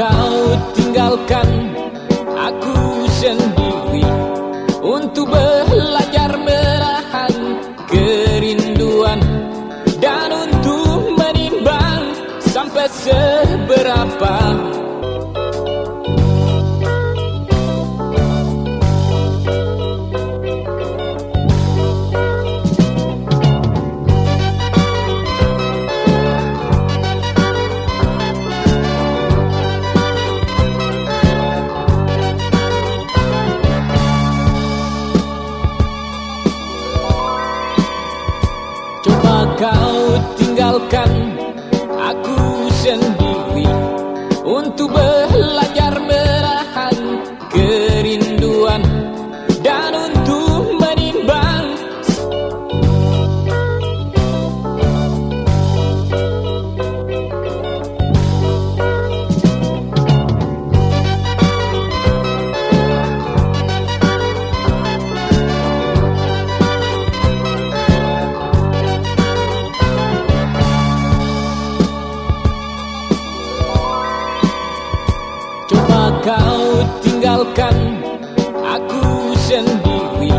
kau tinggalkan sampai seberapa. Kau tinggalkan kau tinggalkan aku sendiri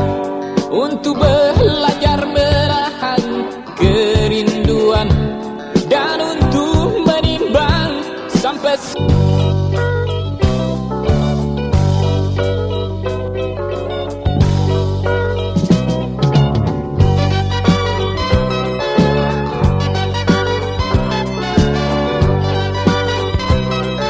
untuk belajar menahan kerinduan dan untuk menimbang sampai